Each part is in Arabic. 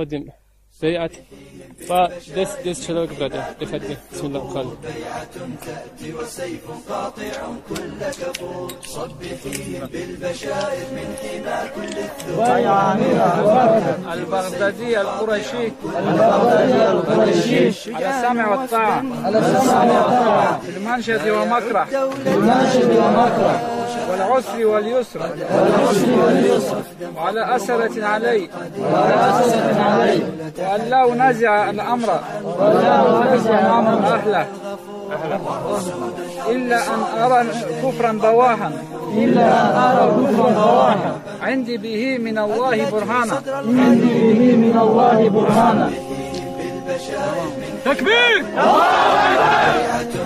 قدم بيعة فدس دس شلوك برادة دفدني بسم الله الرحمن وسيف قاطع كل كفور صبحيهم بالبشائر من حمى كل الثور البغدادي القرشي البغدادي القرشي على السمع والطاعة. على السمع والطاعة في المنشد ومكره. في المنشد ومكره والعسر واليسر والعسر واليسر. وعلى أسرة علي. وعلى أسرة علي. وأن لا أنازع الأمر. ولا أنازع الأمر أهله. إلا أن أرى كفرا بواها إلا أن أرى كفرا بواحا. عندي به من الله برهانا. عندي به من الله برهانا. تكبير! تأتي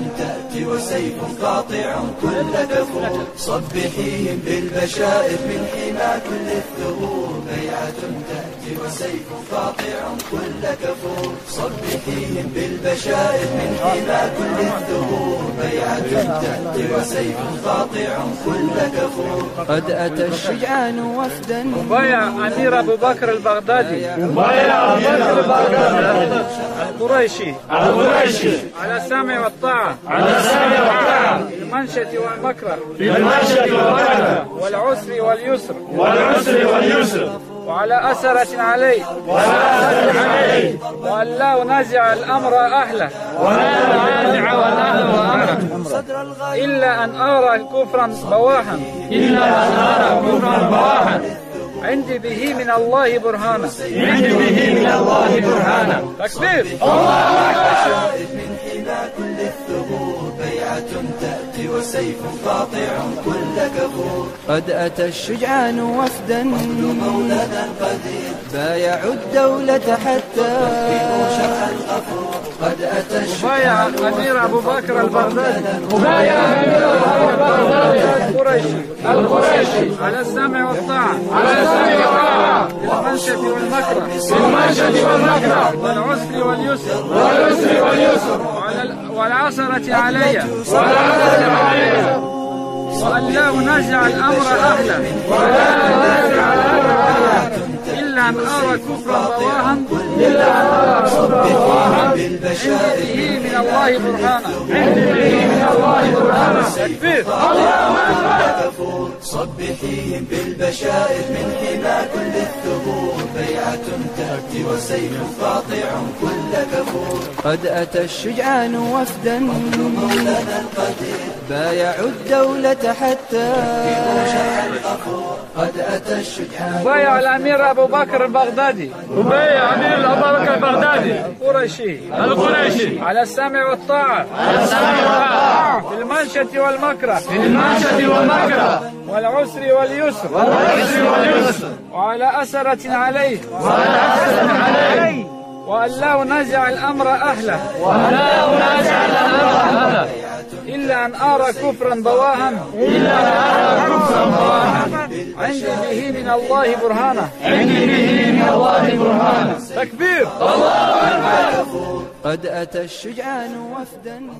وسيف قاطع كل كفور. صبحيهم بالبشائر من حمى كل الثغور. بيعة تأتي وسيف قاطع كل كفور. صبحيهم بالبشائر من حمى كل الثغور. بيعة تأتي وسيف قاطع كل كفور. قد أتى الشجعان وفدا بايع أمير أبو بكر البغدادي. بايع أمير البغدادي. القريشي. القريشي. على السمع والطاعة. على السمع والطاعة في المنشة والمكره. في والمكره. والعسر واليسر. والعسر واليسر. وعلى أسرة علي ولا أسر عليه. وأن لا أنازع الأمر أهله. ولا نازع والأهل وأمره إلا أن أرى كفرا بواحا. إلا أن أرى كفرا بواحا. عندي به من الله برهانا. عندي به من الله برهانا. تكبير. من حمى وسيف قاطع كل كفور. قد أتى الشجعان وفدا مولانا القدير بايعوا الدولة حتى. الغفور قد أتى بايع الشجاع أمير أبو بكر البغدادي. بايع أمير البغدادي. القريشي. القريشي. على السمع والطاعة. على السمع والطاعة. في المنشة والمكره. في المنشد والمكره. والعسر واليسر. والعسر واليسر. وعلى ال- والعثرة علي وأن لا أنازع الأمر أهله ولا نازع الأمر أهله أن أرى إلا أن أرى كفرا بواحا بالبشائر من الله برهانا عندي من الله برهانا تكبير كفور صبحيهم بالبشائر من حمى كل الثغور بيعة تأتي وسيف قاطع كل كفور قد أتى الشجعان وفدا مولانا القدير بايعوا الدولة حتى قد أتى الشجعان بايع الأمير أبو بكر البغدادي بايع أمير أبو بكر البغدادي القرشي القريشي على السمع والطاعة على السمع والطاعة في المنشة والمكره في المنشد والمكره والعسر واليسر والعسر واليسر وعلى أسرة عليه ولا أسر عليه وأن لا أنازع الأمر أهله ولا أنازع الأمر أهله إلا أن أرى كفرا بواها. إلا أن أرى كفرا بواحا عندي به من الله برهانا عندي به من الله برهانا تكبير. قد أتى الشجعان وفدا.